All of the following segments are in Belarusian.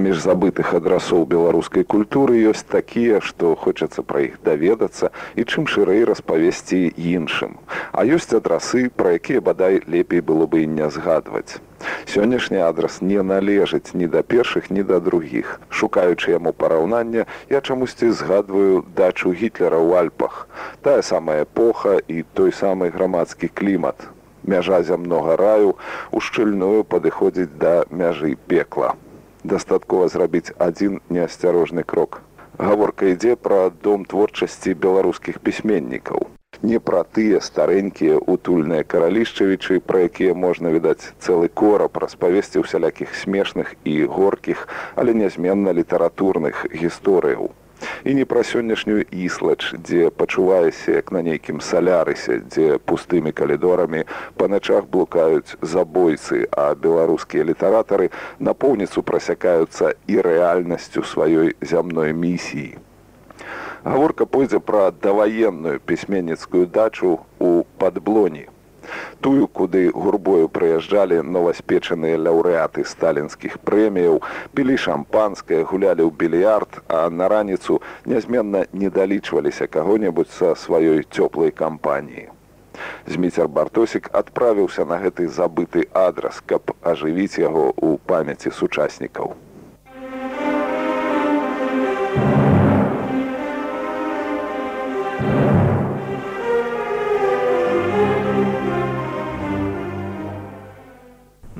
Паміж забытых адрасоў беларускай культуры ёсць такія што хочацца пра іх даведацца і чым шырэй распавесці іншым а ёсць адрасы пра якія бадай лепей было бы і не згадваць. Сённяшні адрас не належыць ні да першых ні да другіх. Шукаючы яму параўнання я чамусьці згадваю дачу гітлера ў альпах. Тая самая эпоха і той самы грамадскі клімат. Мяжа зямнога раю у шчыльную падыходзіць да мяжы пекла дастаткова зрабіць адзін неасцярожны крок. Гаворка ідзе пра дом творчасці беларускіх пісьменнікаў. Не пра тыя старэнькія утульныя каралішчавічы, пра якія можна відаць цэлы кораб распавесці ўсялякіх смешных і горкіх, але нязменна літаратурных гісторыяў і не пра сённяшнюю іслач, дзе пачуваешся як на нейкім салярысе, дзе пустымі калідорамі па начах блукаюць забойцы, а беларускія літаратары напоўніцу прасякаюцца і рэальнасцю сваёй зямной місіі. Гаворка пойдзе пра даваенную пісьменніцкую дачу ў падблоні тую куды гурбою прыязджалі новаспечаныя лаўрэаты сталінскіх прэміяў пілі шампанскае гулялі ў більярд а на раніцу нязменна не далічваліся каго-небудзь са сваёй цёплай кампаніі. Зміцер бартосік адправіўся на гэты забыты адрас каб ажывіць яго ў памяці сучаснікаў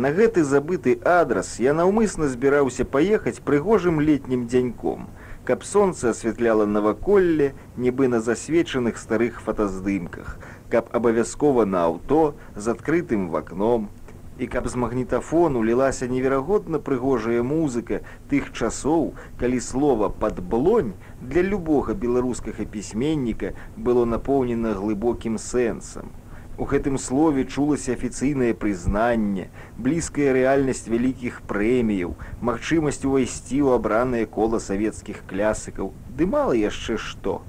На гэты забыты адрас я наўмысна збіраўся паехаць прыгожым летнім дзяньком, каб сонца асвятляла наваколле, нібы на засвечаных старых фотаздымках, каб абавязкова на аўто з адкрытым вакном, і каб з магнітафону лілася неверагодна прыгожая музыка тых часоў, калі слова падблонь для любога беларускага пісьменніка было напоўнена глыбокім сэнсам. У гэтым слове чулася афіцыйнае прызнанне, блізкая рэальнасць вялікіх прэміяў, магчымасць увайсці ў абранае кола савецкіх клясыкаў, ды мала яшчэ што.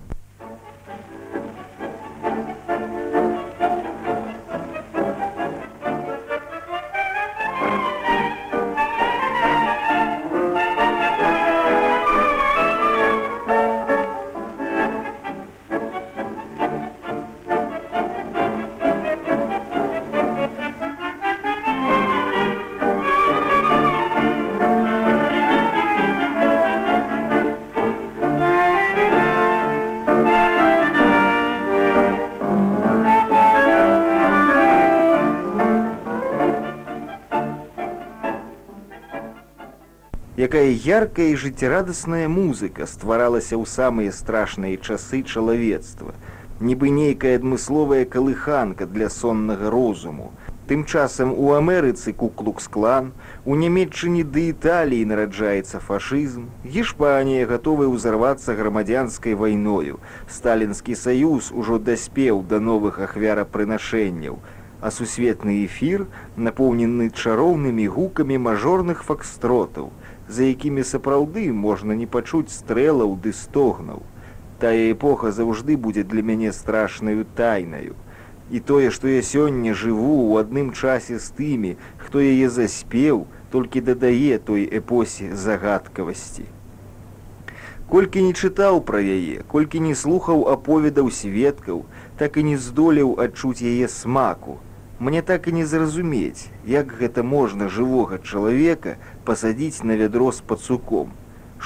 Якая яркая і жыццярадасная музыка стваралася ў самыя страшныя часы чалавецтва, нібы нейкая адмысловая калыханка для соннага розуму. Тым часам у Амерыцы куклукс-клан, у нямметчыне ды Італіі нараджаецца фашызм, Гішпанія гатовая ўзарвацца грамадзянскай вайною. Сталінскі саюз ужо даспеў да новых ахвярапрынашэнняў, а сусветны эфір напоўнены чароўнымі гукамі мажорных факстротаў за якімі сапраўды можна не пачуць стрэлаў ды стогнаў. Тая эпоха заўжды будзе для мяне страшнаю тайнаю. І тое, што я сёння жыву ў адным часе з тымі, хто яе заспеў, толькі дадае той эпосе загадкавасці. Колькі не чытаў пра яе, колькі не слухаў аповедаў сведкаў, так і не здолеў адчуць яе смаку, Мне так і не зразумець, як гэта можна жывога чалавека пасадзіць на вядро з пацуком.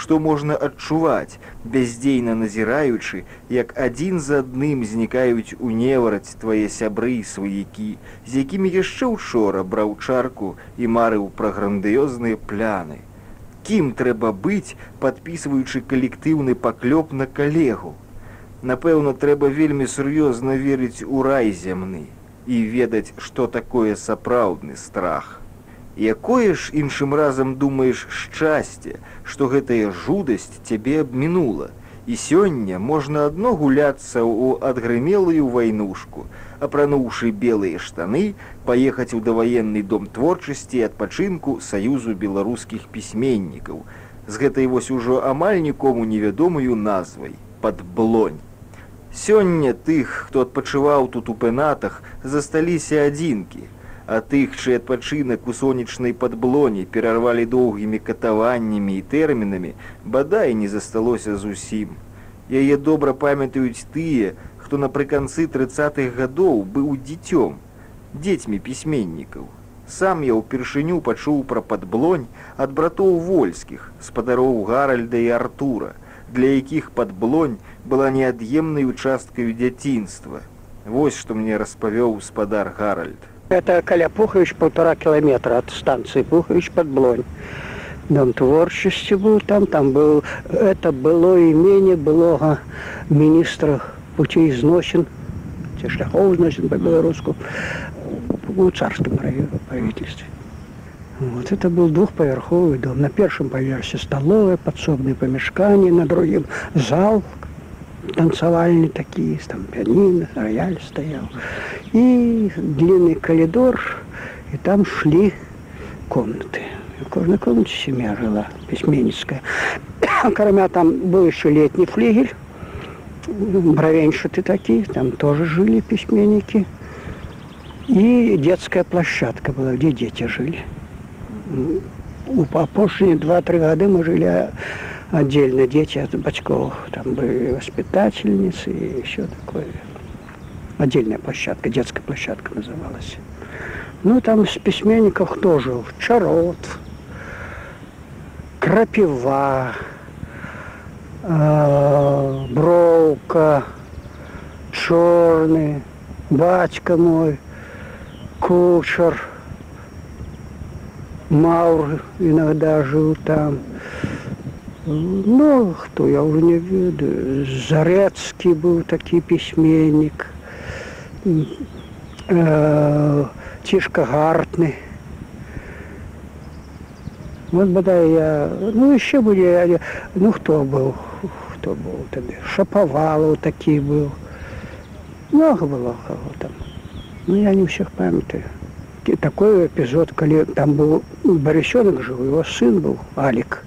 Што можна адчуваць, бяздзейна назіраючы, як адзін за адным знікаюць у невараць твае сябры і сваякі, з якімі яшчэ учора браў чарку і марыў пра грандыёзныя пляны. Кім трэба быць, падпісваючы калектыўны паклёп на калегу. Напэўна, трэба вельмі сур'ёзна верыць у рай зямны і ведаць, што такое сапраўдны страх. Якое ж іншым разам думаеш шчасце, што гэтая жудасць цябе абмінула. І сёння можна адно гуляцца ў адгрымелую вайнушку, апрануўшы белыя штаны, паехаць у даваенны дом творчасці і адпачынку саюзу беларускіх пісьменнікаў. З гэтай вось ужо амаль нікому невядомую назвай пад блонь. Сёння тых, хто адпачываў тут у пенатах, засталіся адзінкі, а тых, чый адпачынак у сонечнай падблоні перарвалі доўгімі катаваннямі і тэрмінамі, бадай не засталося зусім. Яе добра памятаюць тыя, хто напрыканцы трыццатых гадоў быў дзіцём, дзецьмі пісьменнікаў. Сам я ўпершыню пачуў пра падблонь ад братоў вольскіх, спадароў Гаральда і Артура, для якіх падблонь была неад'емнай участкаю дзяцінства. Вось што мне распавёў спадар Гаральд. Это каля Пухович полтора километра от станции Пухович под Блонь. Дом творчасці быў там, там был, это было имение былога министра путей зносін, ці шляхоў зносін по-беларуску у царском правительстве. Вот это был двухповерховый дом. На первом поверсе столовая, подсобные помешкания, на другом зал танцевальный такие, там пианино, рояль стоял. И длинный коридор, и там шли комнаты. В каждой комнате семья жила, письменницкая. Кроме там был еще летний флигель, бровеншиты такие, там тоже жили письменники. И детская площадка была, где дети жили. У последние два-три года мы жили отдельно, дети от бачков. Там были воспитательницы и еще такое. Отдельная площадка, детская площадка называлась. Ну, там с письменников кто жил? Чарот, Крапива, э, Бровка, Черный, батька мой, Кучер, Маур иногда жил там. Ну, хто я уже не ведаю. Зарецкі быў такі пісьменнік. Э, Цішка гартны. Вот бадай я, ну еще были, ну кто был, кто был тогда, Шаповалов такие был, много было кого там, ну я не всех памятаю. Такой эпизод, когда там был Борисенок жил, его сын был, Алик,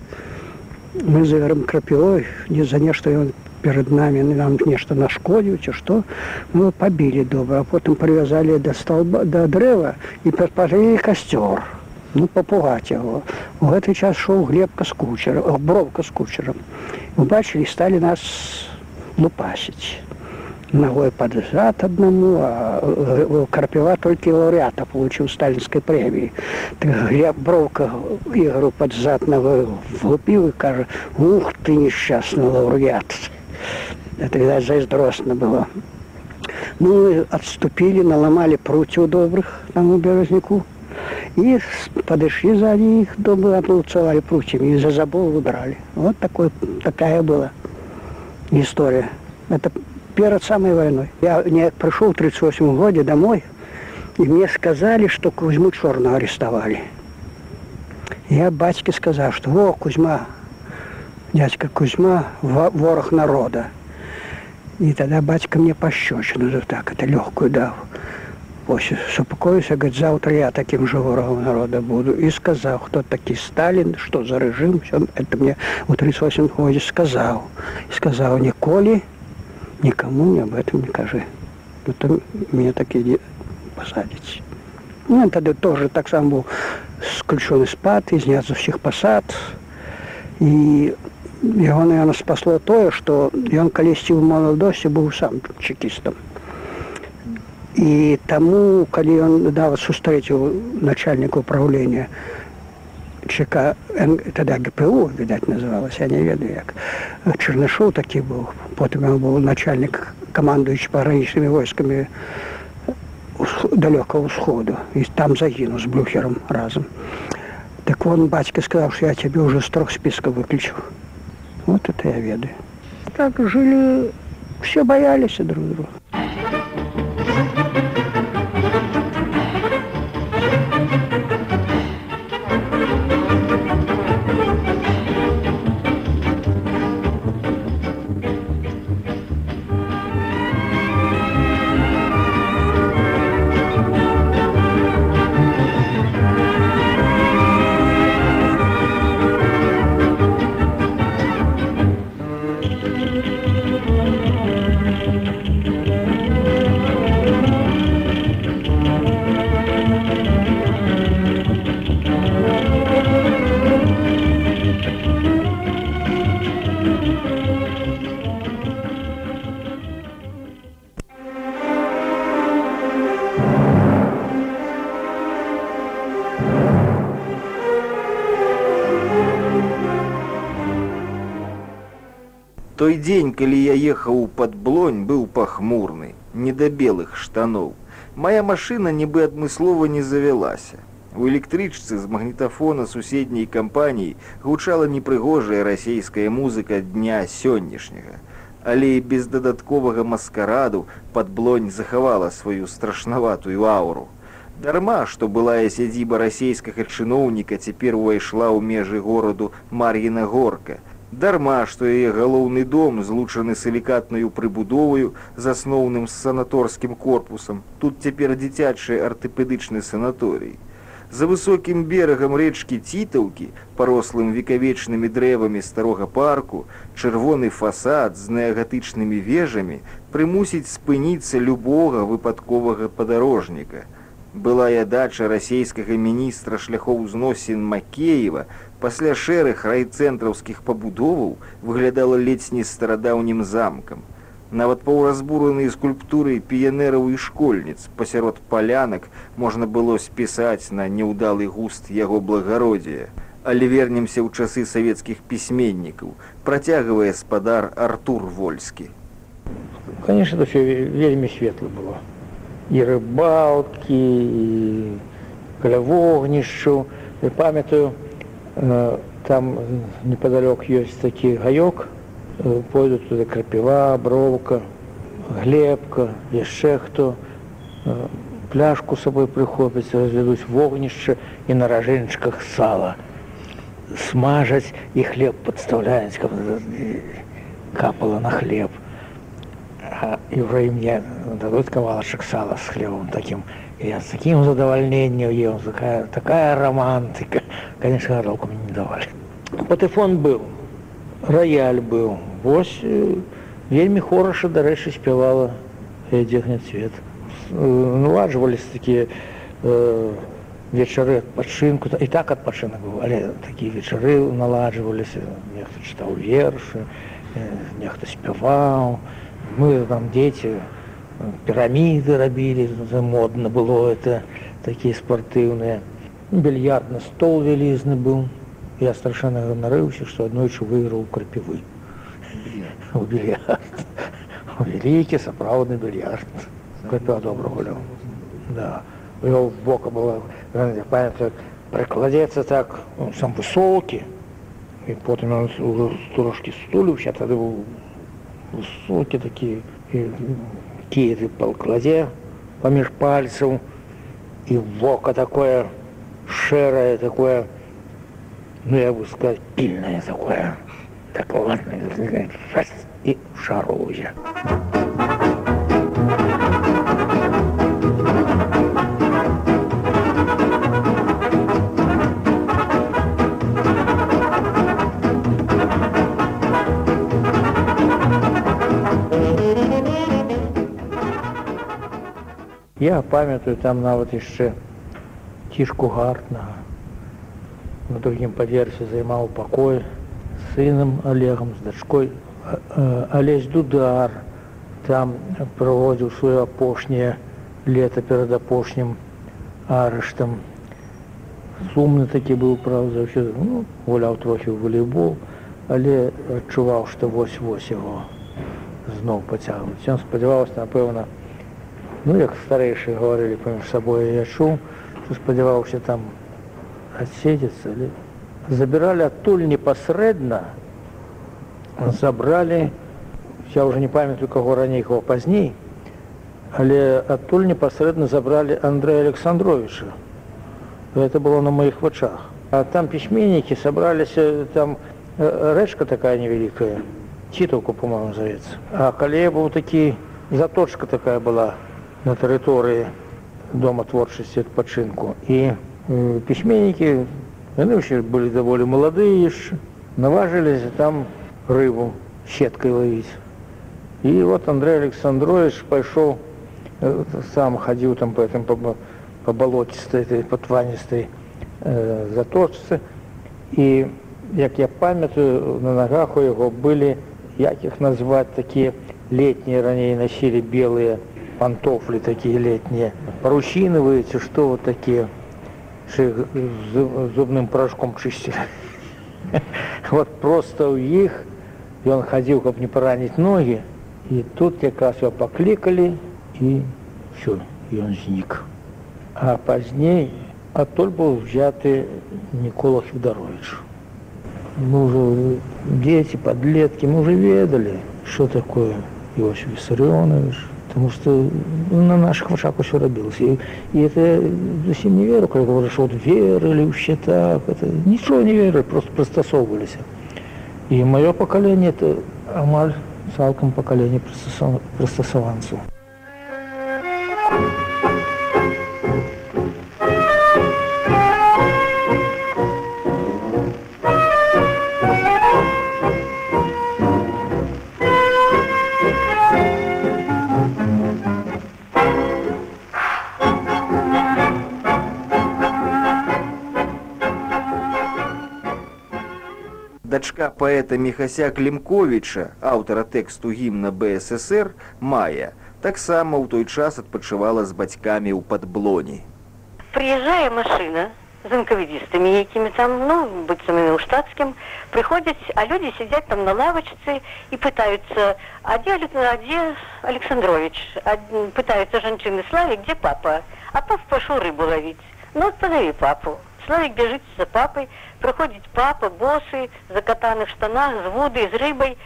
мы з ігорем крапілой не за нешта ён перад намі нам нешта нашкодзіў ці што мы пабілі добра а потым прывязалі да столба да дрэва і перадпажылі касцёр ну папугаць яго у гэты час шоў глебка з кучером бровка з кучером убачылі сталі нас лупасіць ногой под зад одному, а э, Карпева только лауреата получил сталинской премии. Я бровка Игору под зад ногой влупил и каже, ух ты несчастный лауреат. Это, видать, зайздростно было. Ну, отступили, наломали прутьев добрых там у Березняку. И подошли сзади их, добрые оплуцевали прутьями и за забор убрали. Вот такой, такая была история. Это перед самой войной. Я не пришел в 38 году домой, и мне сказали, что Кузьму Черного арестовали. Я батьке сказал, что «Во, Кузьма, дядька Кузьма, ворох народа». И тогда батька мне пощечину за так, это легкую дал. Ось, супокоюся, говорит, завтра я таким же ворогом народа буду. И сказал, кто такой Сталин, что за режим, все это мне в 38 году сказал. И сказал, Николи, никому не об этом не кажи. Ну, то меня так и посадить. Ну, тогда тоже так сам был сключений спад, зняв з усіх посад. І його, наверное, спасло тое, што ён калісьці ў маладосці быў сам чекістам. І таму, калі ён нават сустрэціў начальніка ўправлення, ЧК тогда ГПУ, видать, называлось, я не ведаю як. Чернышов такі быў. Потым ён быў начальнік камандуючы пагранічнымі войскамі далёкага ўсходу. І там загінуў з блюхером разам. Так он бацька сказаў, што я цябе ўжо з трох спіскаў выключыў. Вот это я ведаю. Так жылі, все баяліся друг друга. Той дзень, калі я ехаў пад блонь, быў пахмурны, не да белых штаноў. Мая машына нібы адмыслова не завялася. У электрычцы з магнітафона суседняй кампаніі гучала непрыгожая расійская музыка дня сённяшняга. Але і без дадатковага маскараду пад блонь захавала сваю страшнаватую ауру. Дарма, што былая сядзіба расійскага чыноўніка цяпер увайшла ў межы гораду Мар'іна горка, Дарма, што яе галоўны дом злучаны сілікатнаю прыбудоваю з асноўным санаторскім корпусам. Тут цяпер дзіцячы артапедычны санаторый. За высокім берагам рэчкі цітаўкі, парослым векавечнымі дрэвамі старога парку, чырвоны фасад з неагатычнымі вежамі прымусіць спыніцца любога выпадковага падарожніка. Былая дача расійскага міністра шляхоў зносін Макеева, пасля шэрых райцэнтраўскіх пабудоваў выглядала ледзь не старадаўнім замкам. Нават паўразбураныя скульптуры піянераў і школьніц пасярод палянак можна было спісаць на няўдалы густ яго благародзія. Але вернемся ў часы савецкіх пісьменнікаў, працягвае спадар Артур Вольскі. Конечно, это все вельмі светло было. І рыбалкі, каля вогнішчу, і памятаю, Э, там неподалеку есть такие гаек, э, пойдут туда крапива, бровка, глебка, яшчэ хто, э, пляшку с собой прыхопяць, развядуць вогнішча і на ражэнчыках сала. Смажаць і хлеб падстаўляюць, каб капала на хлеб. І ўжо ім мне дадуць кавалачак сала з хлебом такім я с таким задовольнением ел, такая, такая романтика. Конечно, горелку мне не давали. Патефон был, рояль был. Вось э, вельмі хораша, дарэчы, спявала дзегня цвет. Наладжвались такія э, вечары адпачынку. І так адпачынак быў, але такія вечары наладжваліся. Нехта чытаў вершы, э, нехта спяваў. Мы там дзеці, пирамиды рабілі модно было это такие спартыўныя більярдны стол вялізны быў я страшэнна ганарыўся што аднойчы выйграў крапівы вялікі сапраўдны більярд крапя добра гуляў да. Его бока было памятаю прыкладзецца так сам высокі і потым он трошки стуліўся тады быў высокі такі і кіры палкладзе паміж пальцаў і вока такое шэрае такое ну я бы сказать пільнае такое так ладно і шароўя. Я памятаю там нават яшчэ цішку гартнага. На другім паверсе займаў пакой сынам олегам з дачкой. Алесь дудар там праводзіў сваё апошняе лета перад апошнім арыштам. Сумны такі быў праўда ўсё ну, гуляў трохі ў волейбол але адчуваў што вось вось яго зноў пацягнуць. Ён спадзяваўся напэўна Ну, як старэйшыя гаварылі паміж сабой, я чуў, што спадзяваўся там адседзецца. Забіралі адтуль непасрэдна, забралі, я ўжо не памятаю, каго раней кого пазней, але адтуль непасрэдна забралі Андрэя Александровича. Это было на маіх вачах. А там пісьменнікі сабраліся там рэчка такая невялікая, цітаўку, по-моему, завецца. А калі я быў такі заточка такая была, на тэрыторыі дома творчасці адпачынку і э, пісьменнікі яны ўсе былі даволі маладыя яшчэ наважыліся там рыбу сеткай лавіць і вот андрей александрович пайшоў э, сам хадзіў там по этом па балоцістай этой патваністай э, заточцы і як я памятаю на нагах у яго былі як іх назваць такія летнія раней насілі белыя пантофли такие летние, парусиновые, что вот такие, зубным порошком чистили. Вот просто у них ён хадзіў, каб не параніць ногі, і тут якраз его паклікалі і все, ён знік. А пазней адтуль быў взяты Нікола Федарович. Мы уже дети, подлетки, мы уже ведали, что такое Иосиф Виссарионович, потому что ну, на наших вачах все робилось. И, и это совсем не верю, когда говорят, что вот верили вообще так, это ничего не верили, просто пристосовывались. И мое поколение это амаль цалком поколение пристосованцев. дачка паэта Мехася Клімковіча, аўтара тэксту гімна БССР Мая, таксама ў той час адпачывала з бацькамі ў падблоні. Прыязджае машына з анкавідістамі, якімі там ну быццам у штатскім прыходзяць, а людзі сядзяць там на лавачцы і пытаюцца, а дзе дзе Александрович, пытаюцца жанчыны славі, дзе папа, а пап пашу рыбу лавіць. Ну падаві папу. Славик бежит за папой, приходит папа, боссы, закатаны в штанах, с водой, с рыбой.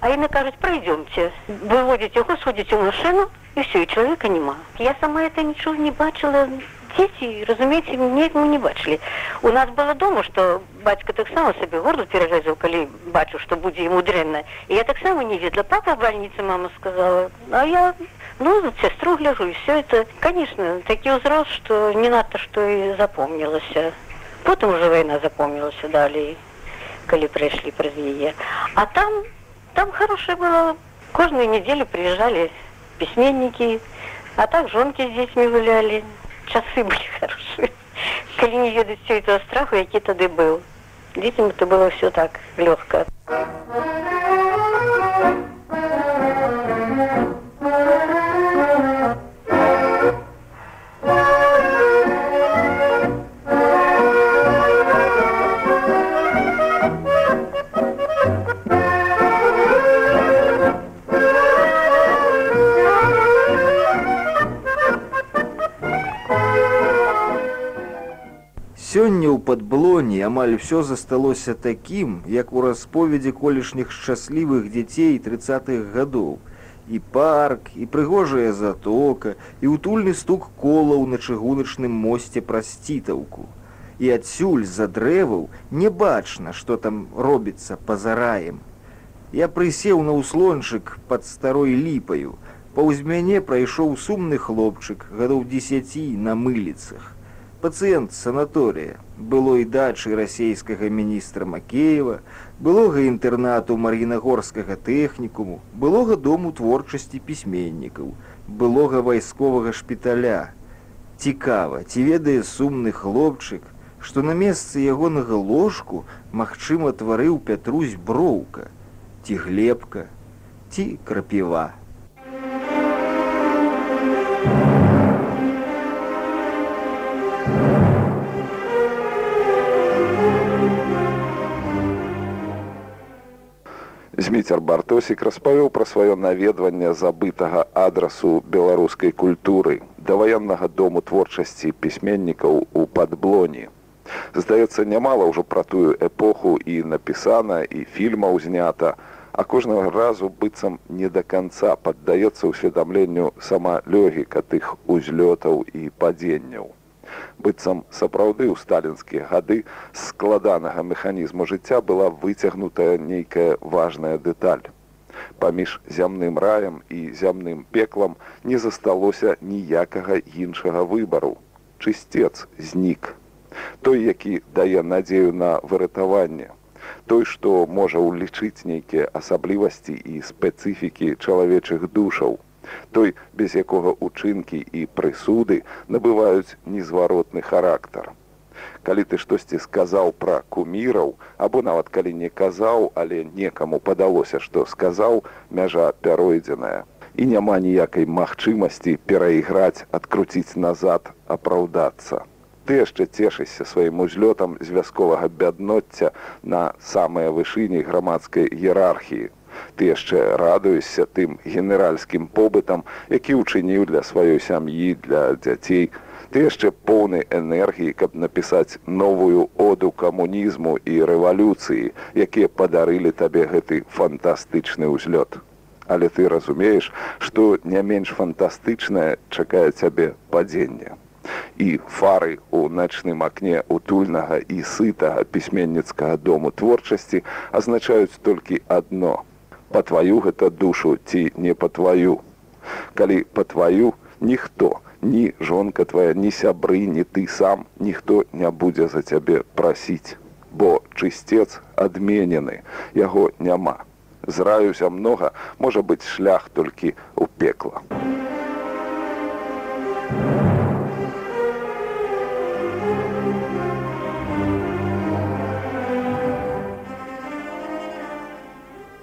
А им кажут, пройдемте, выводите его, сходите в машину, и все, и человека нема. Я сама это ничего не бачила. Дети, разумеется, мне мы не бачили. У нас было дома, что батька так само себе горло перерезал, коли бачу, что будет ему дрянно. И я так само не видела. Папа в больнице, мама сказала. А я, ну, сестру гляжу, и все это. Конечно, такие узрост, что не надо, что и запомнилось. Потым уже вайна запомнілася далей, калі прыйшлі праз яе. А там там хорошее было. Кожную неделю приезжали письменники, а так жонки с детьми гуляли. Часы были хорошие. Коли не ведать все этого страху, який тады был. Детям это было все так легко. Сёння падблоні амаль усё засталося такім, як у расповедзі колішніх шчаслівых дзяцей тридцатых гадоў. І парк, і прыгожая затока, і утульны стук колаў на чыгуначным мосце праз цітаўку. І адсюль за дрэваў не бачна, што там робіцца пазараем. Я прысеў на ўслончык пад старой ліпаю. Паўз мяне прайшоў сумны хлопчык гадоў дзесяці на мыліцах пацыент санаторыя былой дачы расійскага міністра макеева былога інтэрнату мар'інагорскага тэхнікуму былога дому творчасці пісьменнікаў былога вайсковага шпіталя. Цікава ці ведае сумны хлопчык што на месцы ягонага ложку магчыма тварыў пятрусь броўка ці глебка ці крапіва Зміцер Бартосік распавёў пра сваё наведванне забытага адрасу беларускай культуры даваеннага дому творчасці пісьменнікаў у падблоні. Здаецца, нямала ўжо пра тую эпоху і напісана і фільмаў знята, а кожнага разу быццам не да канца паддаецца ўсведамленню сама лёгіка тых узлётаў і падзенняў быццам сапраўды ў сталінскія гады складанага механізму жыцця была выцягнутая нейкая важная дэталь. Паміж зямным раем і зямным пеклам не засталося ніякага іншага выбару. Чысцец знік. Той, які дае надзею на выратаванне. Той, што можа ўлічыць нейкія асаблівасці і спецыфікі чалавечых душаў той без якога учынкі і прысуды набываюць незваротны характар. Калі ты штосьці сказаў пра куміраў або нават калі не казаў, але некаму падалося, што сказаў мяжа пяройдзеная і няма ніякай магчымасці перайграць, адкруціць назад, апраўдацца. Ты яшчэ цешышся сваім узлётам з вясковага бядноцця на самыя вышыні грамадскай іерархіі Ты яшчэ радуешся тым генеральскім побытам, які ўчыніў для сваёй сям'і, для дзяцей. Ты яшчэ поўны энергіі, каб напісаць новую оду камунізму і рэвалюцыі, якія падарылі табе гэты фантастычны ўзлёт. Але ты разумееш, што не менш фантастычнае чакае цябе падзенне і фары ў начным акне утульнага і сытага пісьменніцкага дому творчасці азначаюць толькі адно па тваю гэта душу ці не па тваю калі па тваю ніхто ні жонка твая ні сябры ні ты сам ніхто не будзе за цябе прасіць бо чысцец адменены яго няма з раю зямнога можа быць шлях толькі ў пекла